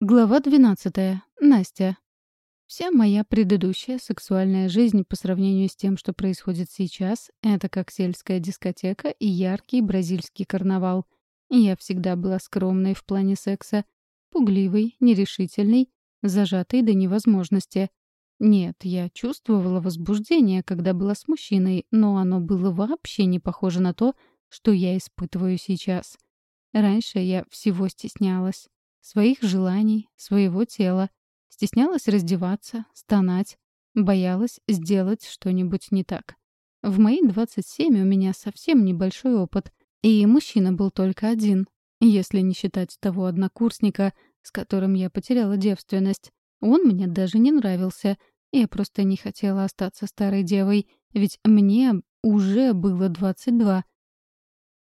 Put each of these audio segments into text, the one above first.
Глава 12. Настя. Вся моя предыдущая сексуальная жизнь по сравнению с тем, что происходит сейчас, это как сельская дискотека и яркий бразильский карнавал. Я всегда была скромной в плане секса, пугливой, нерешительной, зажатой до невозможности. Нет, я чувствовала возбуждение, когда была с мужчиной, но оно было вообще не похоже на то, что я испытываю сейчас. Раньше я всего стеснялась своих желаний, своего тела. Стеснялась раздеваться, стонать, боялась сделать что-нибудь не так. В мои 27 у меня совсем небольшой опыт, и мужчина был только один, если не считать того однокурсника, с которым я потеряла девственность. Он мне даже не нравился. Я просто не хотела остаться старой девой, ведь мне уже было 22,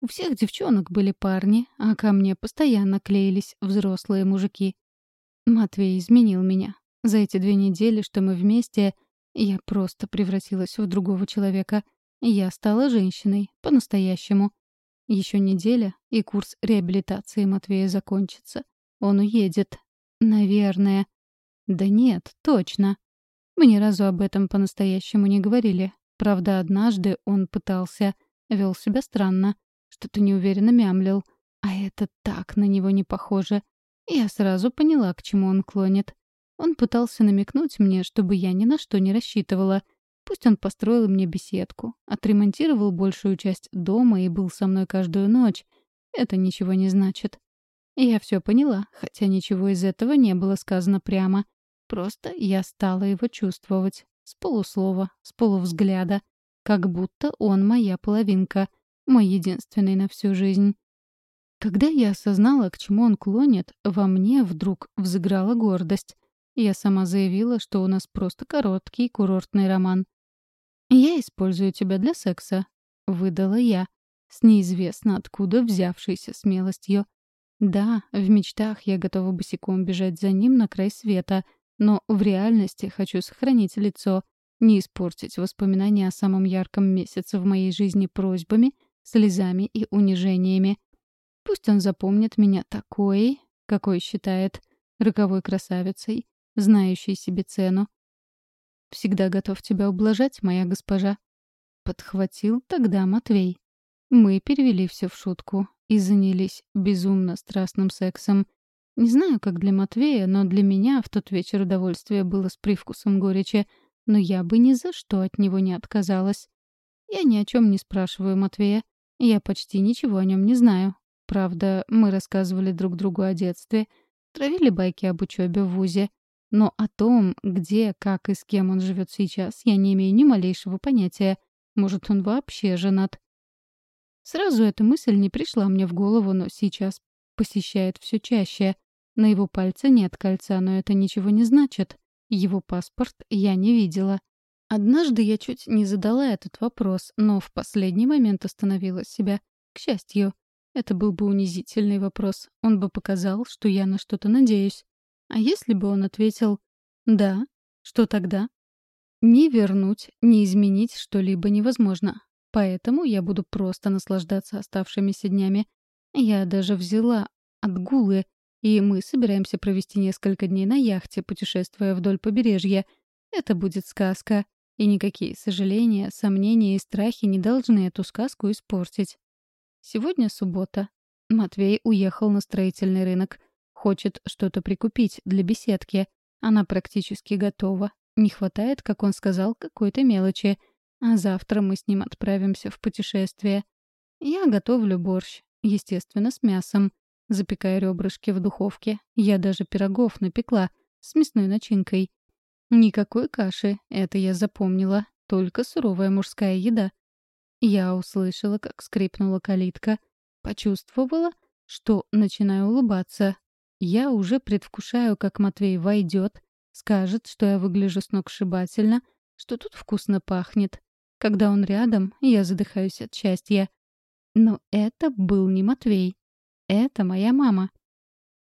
у всех девчонок были парни, а ко мне постоянно клеились взрослые мужики. Матвей изменил меня. За эти две недели, что мы вместе, я просто превратилась в другого человека. Я стала женщиной, по-настоящему. Еще неделя, и курс реабилитации Матвея закончится. Он уедет. Наверное. Да нет, точно. Мы ни разу об этом по-настоящему не говорили. Правда, однажды он пытался, вел себя странно. Что-то неуверенно мямлил. А это так на него не похоже. Я сразу поняла, к чему он клонит. Он пытался намекнуть мне, чтобы я ни на что не рассчитывала. Пусть он построил мне беседку, отремонтировал большую часть дома и был со мной каждую ночь. Это ничего не значит. Я все поняла, хотя ничего из этого не было сказано прямо. Просто я стала его чувствовать. С полуслова, с полувзгляда. Как будто он моя половинка — мой единственный на всю жизнь. Когда я осознала, к чему он клонит, во мне вдруг взыграла гордость. Я сама заявила, что у нас просто короткий курортный роман. «Я использую тебя для секса», — выдала я, с неизвестно откуда взявшейся смелостью. Да, в мечтах я готова босиком бежать за ним на край света, но в реальности хочу сохранить лицо, не испортить воспоминания о самом ярком месяце в моей жизни просьбами — слезами и унижениями. Пусть он запомнит меня такой, какой считает, роковой красавицей, знающей себе цену. «Всегда готов тебя ублажать, моя госпожа», — подхватил тогда Матвей. Мы перевели все в шутку и занялись безумно страстным сексом. Не знаю, как для Матвея, но для меня в тот вечер удовольствие было с привкусом горечи, но я бы ни за что от него не отказалась. Я ни о чем не спрашиваю Матвея. Я почти ничего о нем не знаю. Правда, мы рассказывали друг другу о детстве, травили байки об учебе в ВУЗе. Но о том, где, как и с кем он живет сейчас, я не имею ни малейшего понятия. Может, он вообще женат. Сразу эта мысль не пришла мне в голову, но сейчас посещает все чаще. На его пальце нет кольца, но это ничего не значит. Его паспорт я не видела. Однажды я чуть не задала этот вопрос, но в последний момент остановила себя. К счастью, это был бы унизительный вопрос. Он бы показал, что я на что-то надеюсь. А если бы он ответил «да», что тогда? Ни вернуть, ни изменить что-либо невозможно. Поэтому я буду просто наслаждаться оставшимися днями. Я даже взяла отгулы, и мы собираемся провести несколько дней на яхте, путешествуя вдоль побережья. Это будет сказка. И никакие сожаления, сомнения и страхи не должны эту сказку испортить. Сегодня суббота. Матвей уехал на строительный рынок. Хочет что-то прикупить для беседки. Она практически готова. Не хватает, как он сказал, какой-то мелочи. А завтра мы с ним отправимся в путешествие. Я готовлю борщ, естественно, с мясом. Запекаю ребрышки в духовке. Я даже пирогов напекла с мясной начинкой. Никакой каши, это я запомнила, только суровая мужская еда. Я услышала, как скрипнула калитка, почувствовала, что начинаю улыбаться. Я уже предвкушаю, как Матвей войдет, скажет, что я выгляжу сногсшибательно, что тут вкусно пахнет. Когда он рядом, я задыхаюсь от счастья. Но это был не Матвей. Это моя мама.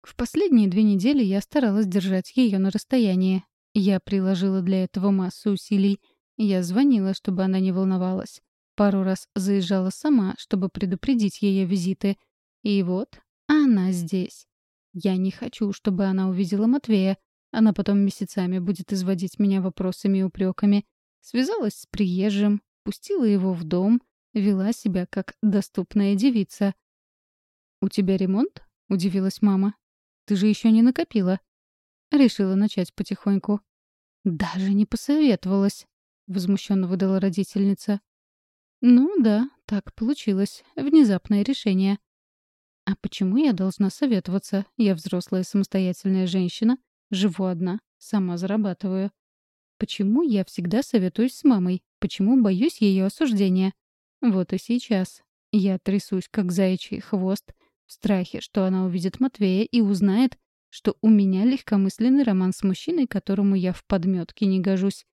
В последние две недели я старалась держать ее на расстоянии, я приложила для этого массу усилий. Я звонила, чтобы она не волновалась. Пару раз заезжала сама, чтобы предупредить ее визиты. И вот она здесь. Я не хочу, чтобы она увидела Матвея. Она потом месяцами будет изводить меня вопросами и упреками. Связалась с приезжим, пустила его в дом, вела себя как доступная девица. «У тебя ремонт?» — удивилась мама. «Ты же еще не накопила». Решила начать потихоньку. «Даже не посоветовалась», — возмущенно выдала родительница. «Ну да, так получилось. Внезапное решение». «А почему я должна советоваться? Я взрослая самостоятельная женщина, живу одна, сама зарабатываю. Почему я всегда советуюсь с мамой? Почему боюсь ее осуждения? Вот и сейчас. Я трясусь, как заячий хвост, в страхе, что она увидит Матвея и узнает, что у меня легкомысленный роман с мужчиной, которому я в подметке не гожусь.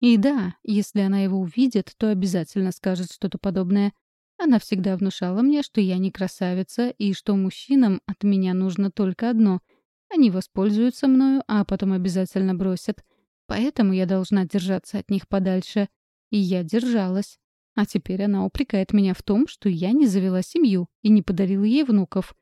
И да, если она его увидит, то обязательно скажет что-то подобное. Она всегда внушала мне, что я не красавица и что мужчинам от меня нужно только одно. Они воспользуются мною, а потом обязательно бросят. Поэтому я должна держаться от них подальше. И я держалась. А теперь она упрекает меня в том, что я не завела семью и не подарила ей внуков.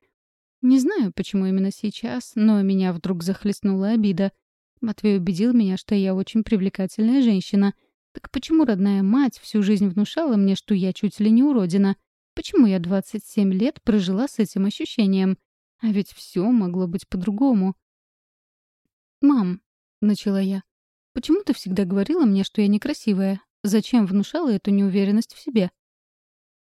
Не знаю, почему именно сейчас, но меня вдруг захлестнула обида. Матвей убедил меня, что я очень привлекательная женщина. Так почему родная мать всю жизнь внушала мне, что я чуть ли не уродина? Почему я 27 лет прожила с этим ощущением? А ведь все могло быть по-другому. «Мам», — начала я, — «почему ты всегда говорила мне, что я некрасивая? Зачем внушала эту неуверенность в себе?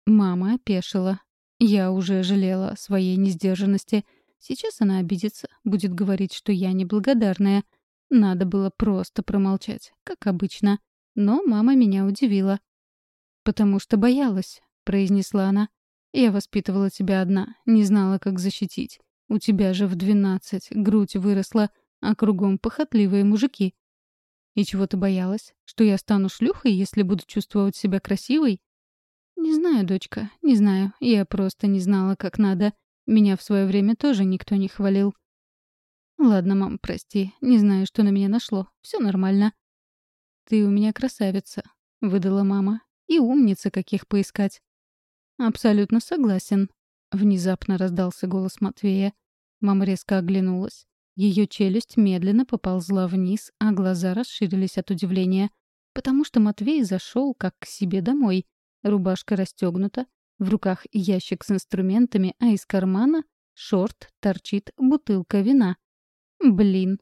Мама опешила. Я уже жалела о своей несдержанности. Сейчас она обидится, будет говорить, что я неблагодарная. Надо было просто промолчать, как обычно. Но мама меня удивила. «Потому что боялась», — произнесла она. «Я воспитывала тебя одна, не знала, как защитить. У тебя же в двенадцать грудь выросла, а кругом похотливые мужики. И чего ты боялась? Что я стану шлюхой, если буду чувствовать себя красивой? Не знаю, дочка, не знаю. Я просто не знала, как надо. Меня в свое время тоже никто не хвалил. Ладно, мам, прости. Не знаю, что на меня нашло. Все нормально. Ты у меня красавица, выдала мама. И умница, каких поискать. Абсолютно согласен. Внезапно раздался голос Матвея. Мама резко оглянулась. Ее челюсть медленно поползла вниз, а глаза расширились от удивления. Потому что Матвей зашел как к себе домой. Рубашка расстегнута, в руках ящик с инструментами, а из кармана шорт торчит бутылка вина. Блин,